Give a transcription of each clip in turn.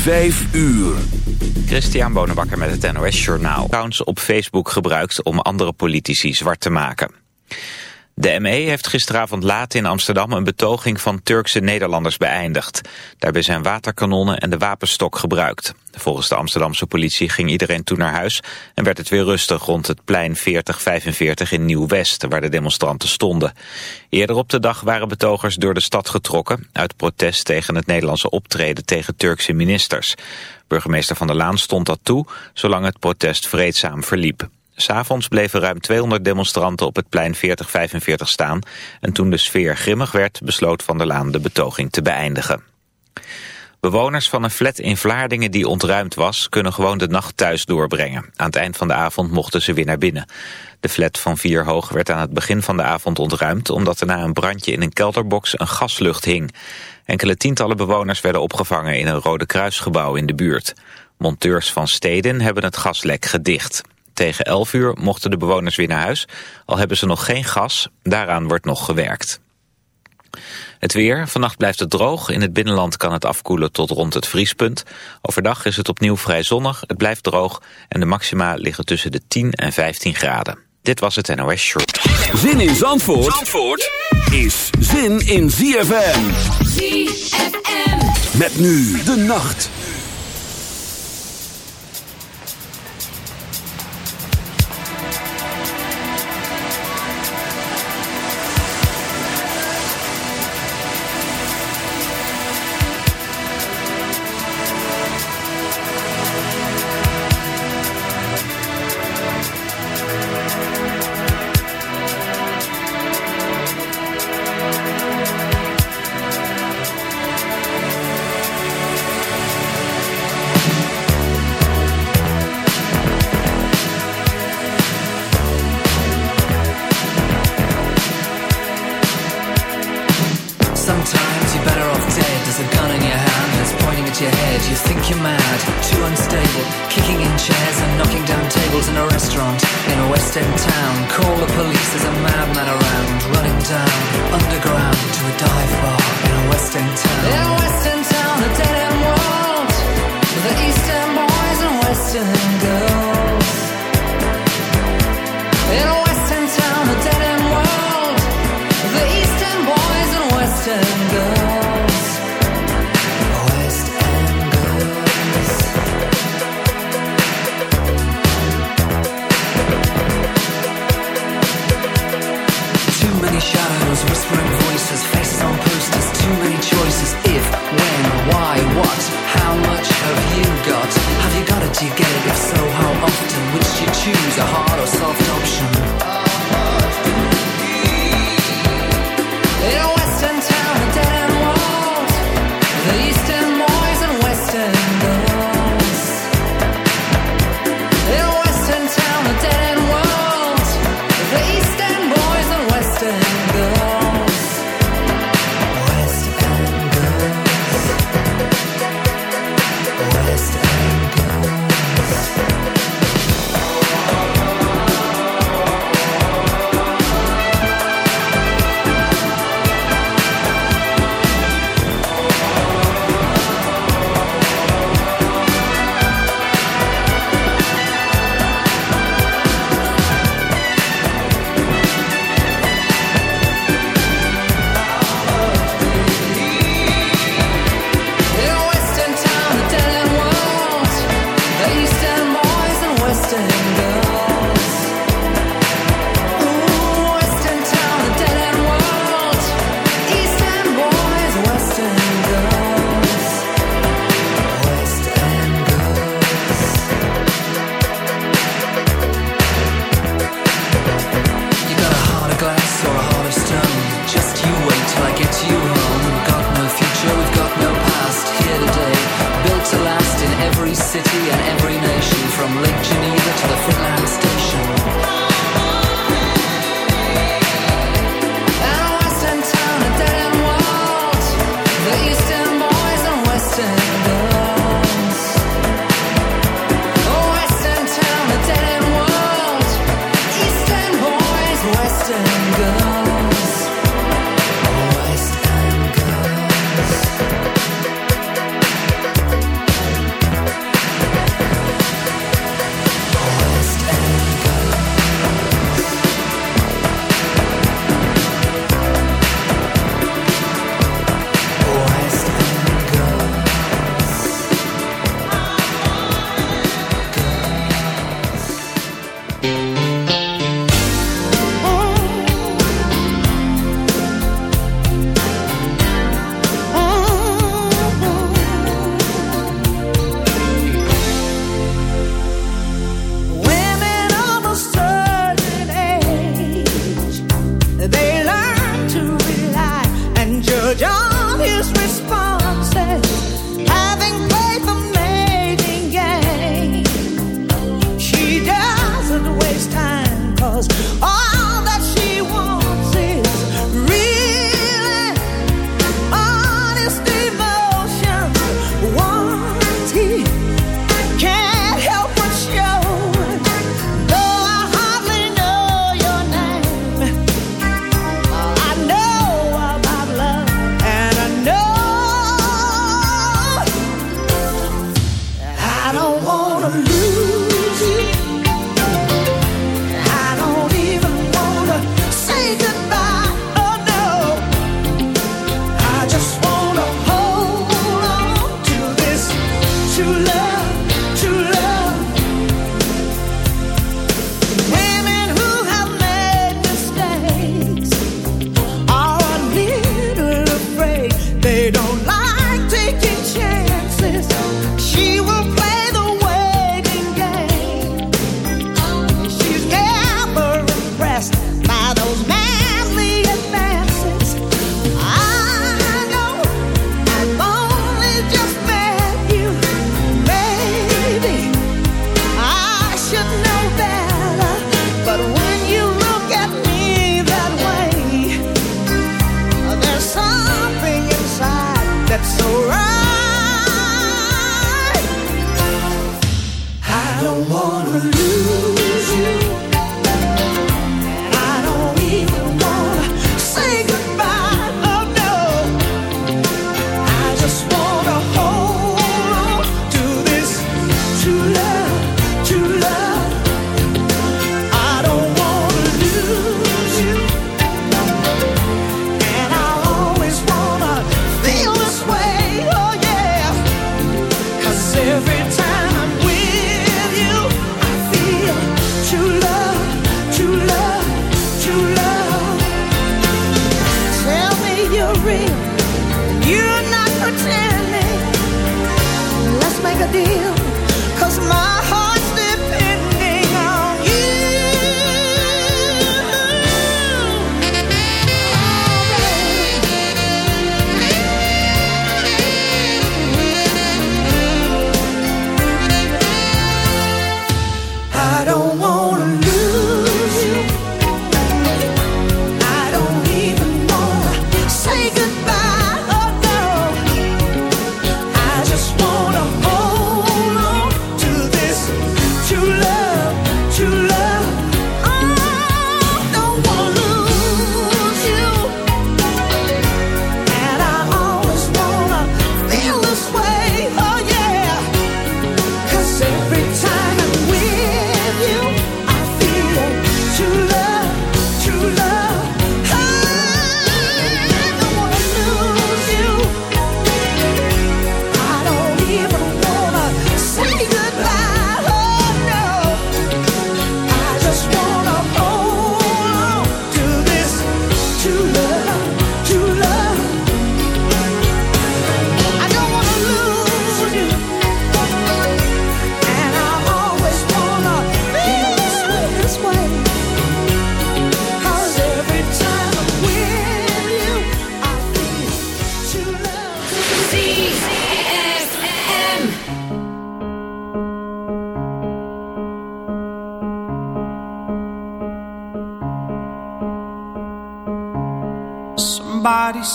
Vijf uur. Christian Bonenbakker met het NOS Journaal. Accounts op Facebook gebruikt om andere politici zwart te maken. De ME heeft gisteravond laat in Amsterdam een betoging van Turkse Nederlanders beëindigd. Daarbij zijn waterkanonnen en de wapenstok gebruikt. Volgens de Amsterdamse politie ging iedereen toen naar huis en werd het weer rustig rond het plein 4045 in Nieuw-West, waar de demonstranten stonden. Eerder op de dag waren betogers door de stad getrokken uit protest tegen het Nederlandse optreden tegen Turkse ministers. Burgemeester Van der Laan stond dat toe, zolang het protest vreedzaam verliep. S'avonds bleven ruim 200 demonstranten op het plein 4045 staan. En toen de sfeer grimmig werd, besloot Van der Laan de betoging te beëindigen. Bewoners van een flat in Vlaardingen die ontruimd was... kunnen gewoon de nacht thuis doorbrengen. Aan het eind van de avond mochten ze weer naar binnen. De flat van vier hoog werd aan het begin van de avond ontruimd... omdat er na een brandje in een kelderbox een gaslucht hing. Enkele tientallen bewoners werden opgevangen in een Rode Kruisgebouw in de buurt. Monteurs van steden hebben het gaslek gedicht. Tegen 11 uur mochten de bewoners weer naar huis, al hebben ze nog geen gas. Daaraan wordt nog gewerkt. Het weer. Vannacht blijft het droog. In het binnenland kan het afkoelen tot rond het vriespunt. Overdag is het opnieuw vrij zonnig. Het blijft droog. En de maxima liggen tussen de 10 en 15 graden. Dit was het NOS Short. Zin in Zandvoort, Zandvoort is zin in ZFM. ZFM. Met nu de nacht.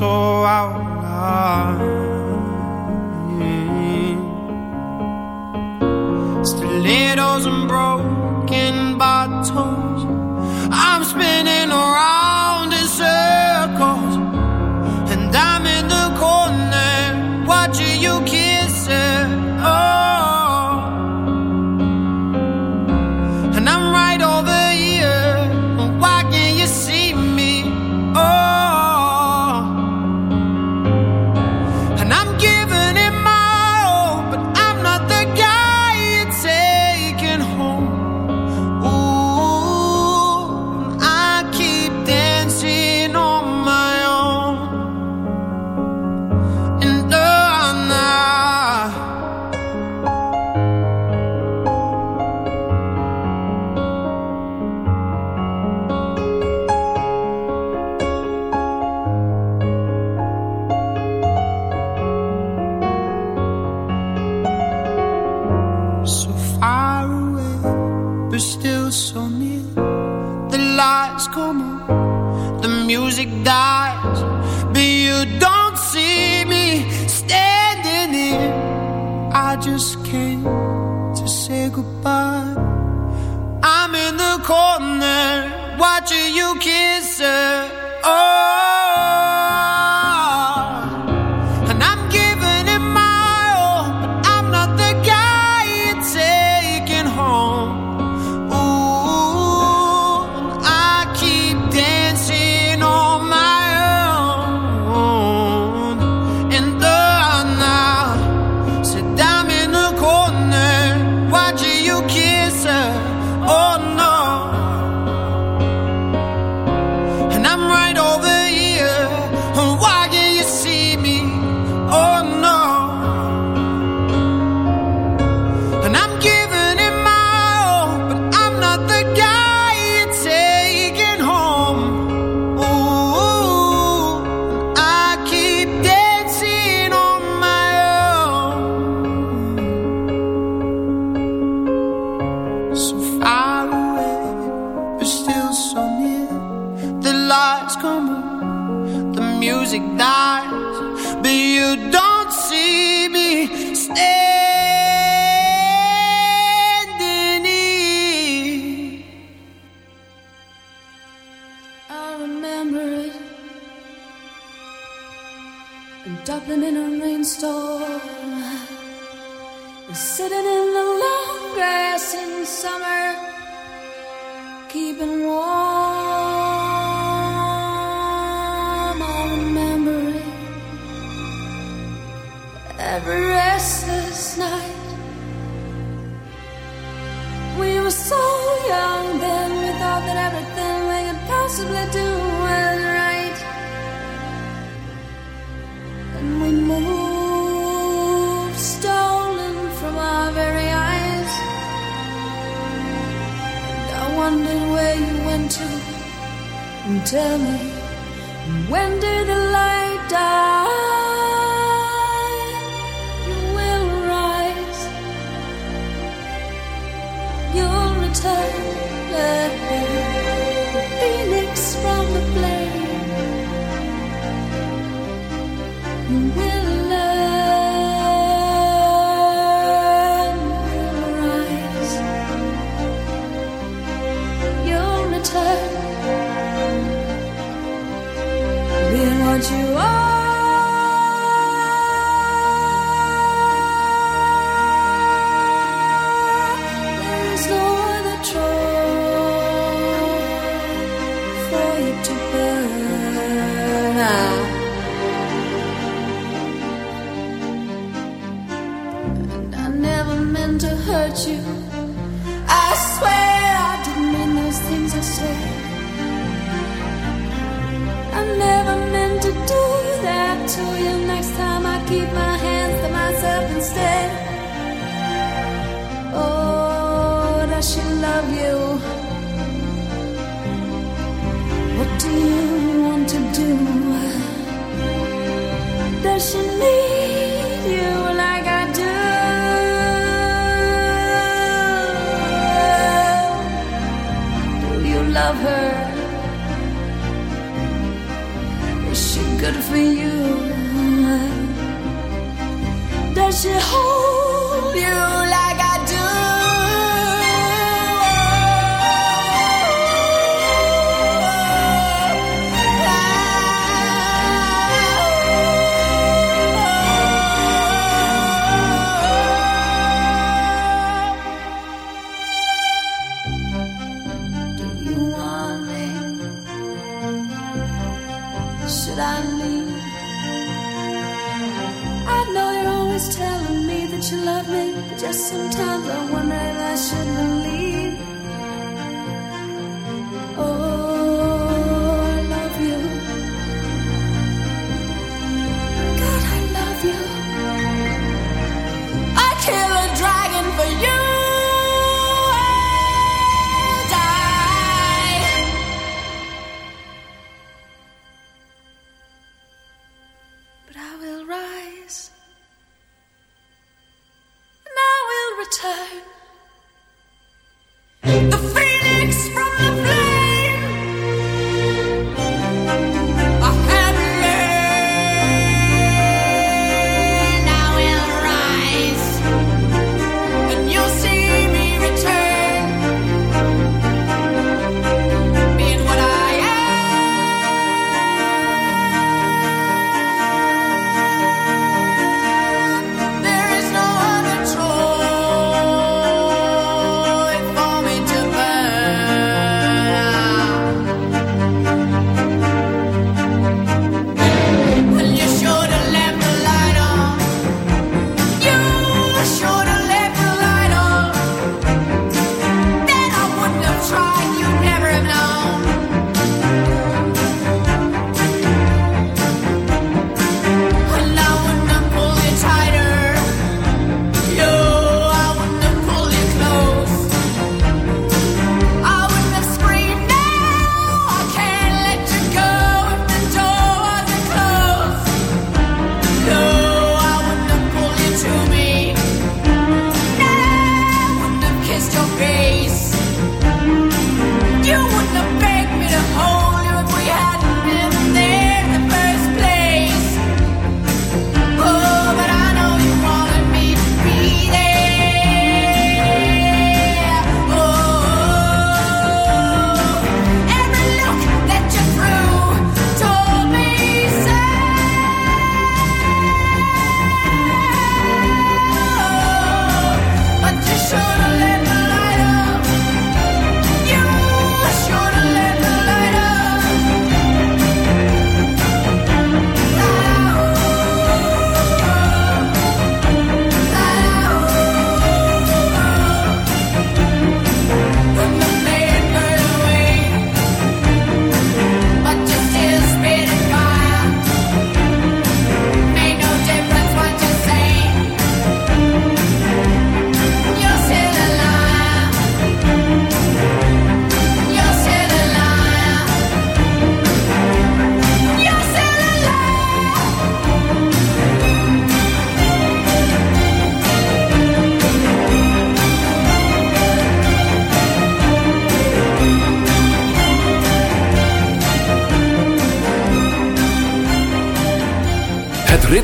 So out you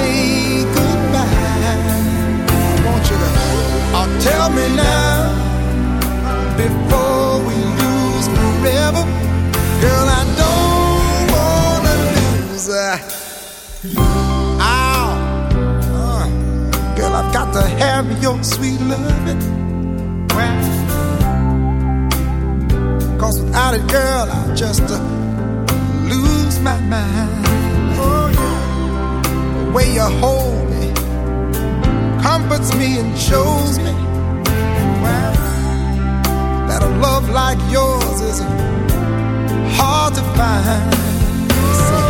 say goodbye. I want you to. Oh, tell me now before we lose forever, girl. I don't wanna lose. Oh, girl, I've got to have your sweet loving. Cause without it, girl, I just uh, lose my mind way you hold me comforts me and shows me well, that a love like yours is hard to find.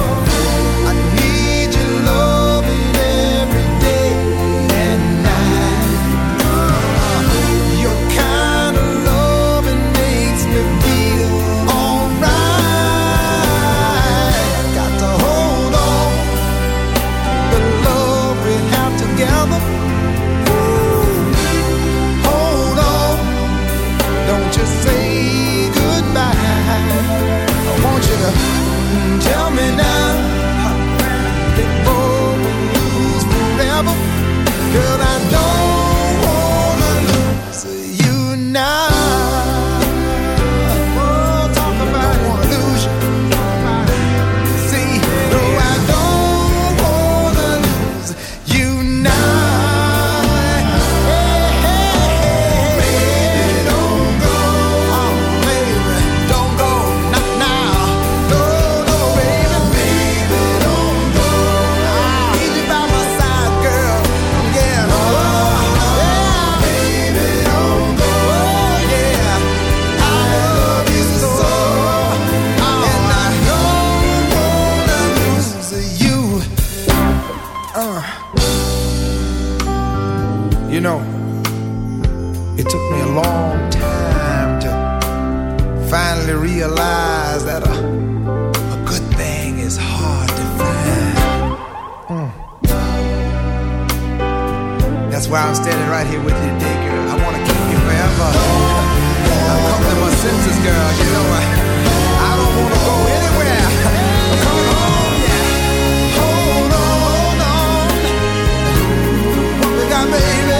realize that a, a good thing is hard to find. Mm. That's why I'm standing right here with you today, girl. I want to keep you forever. I'm coming to my senses, girl. You know I, I don't want to go anywhere. I'm coming home, yeah. Hold on, on. Ooh, baby.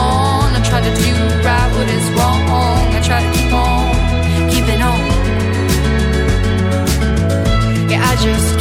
what is wrong. I try to keep on on. Yeah, I just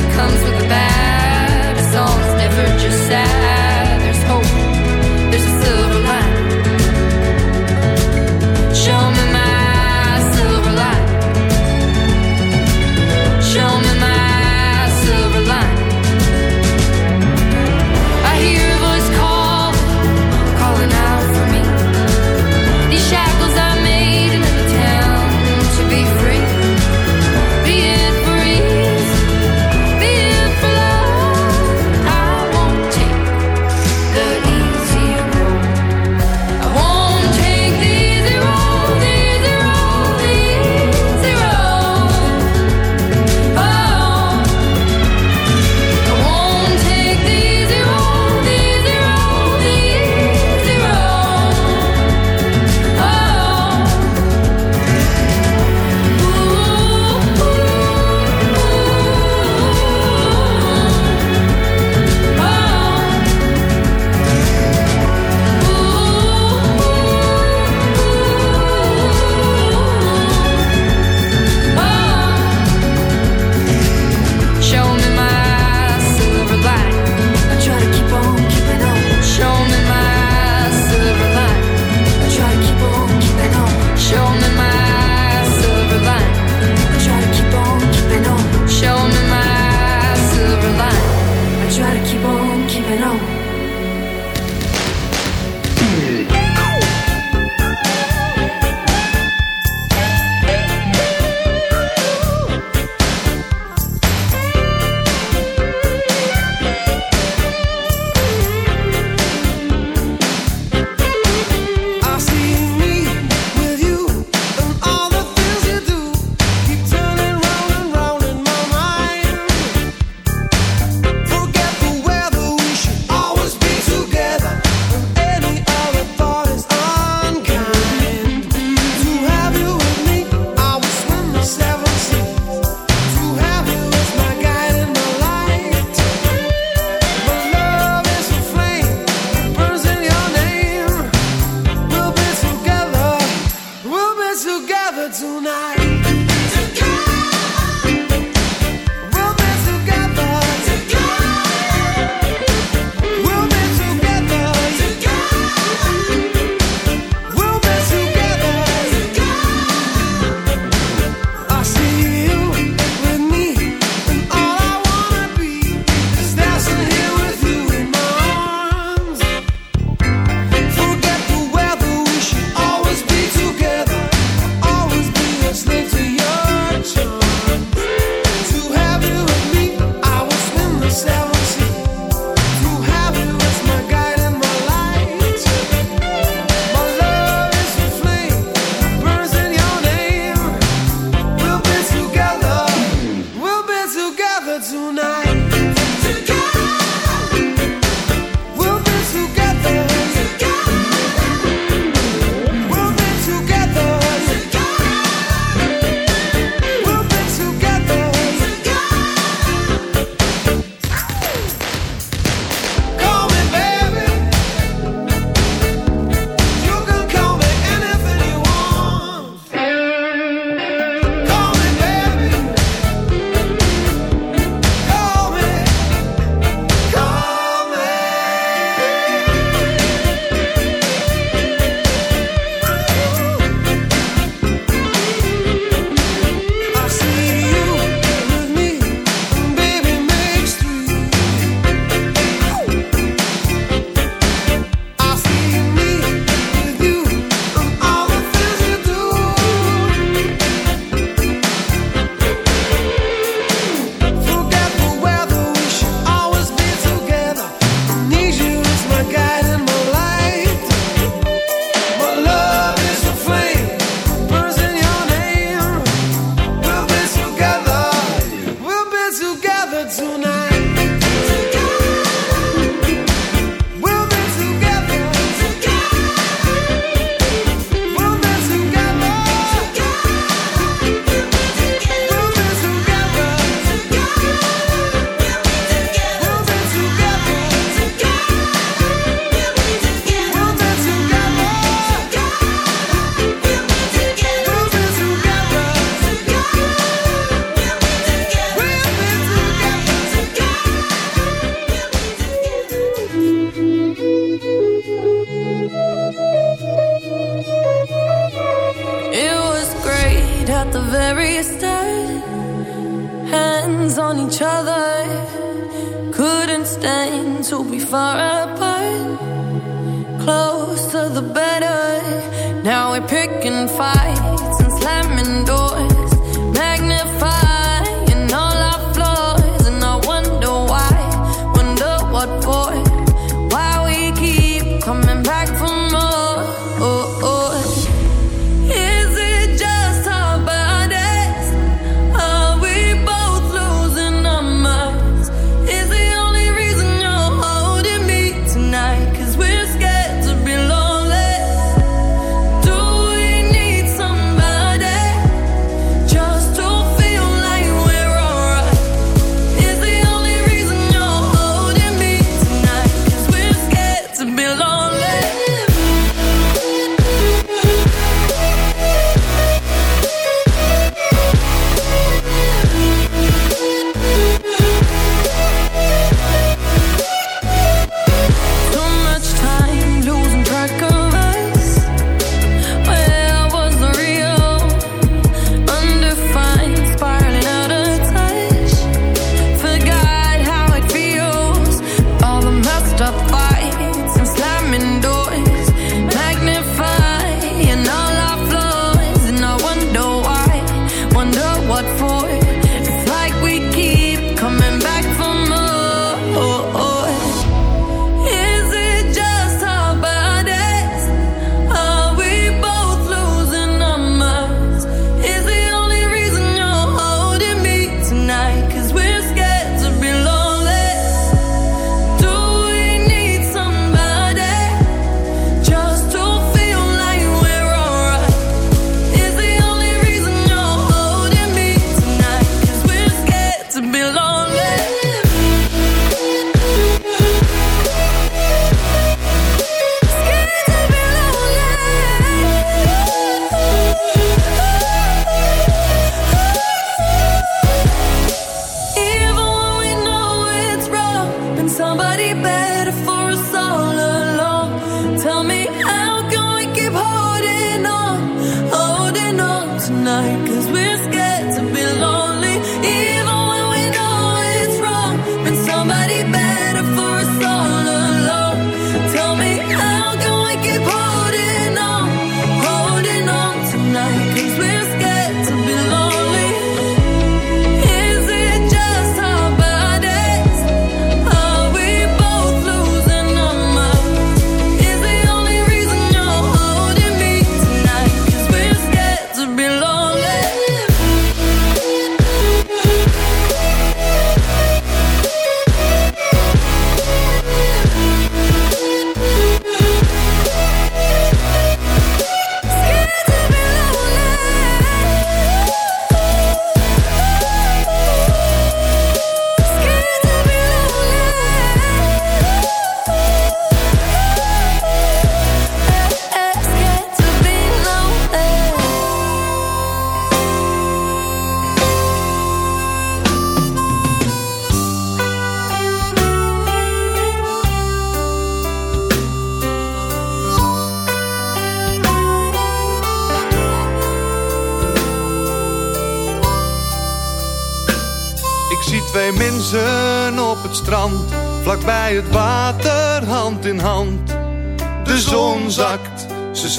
good comes with the bad. It's almost never just sad.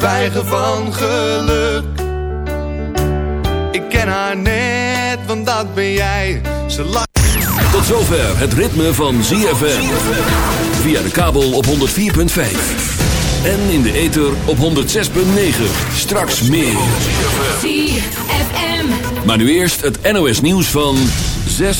zwijgen van geluk. Ik ken haar net, want dat ben jij. Ze lacht. Tot zover het ritme van ZFM. Via de kabel op 104.5. En in de ether op 106.9. Straks meer. ZFM. Maar nu eerst het NOS nieuws van 6.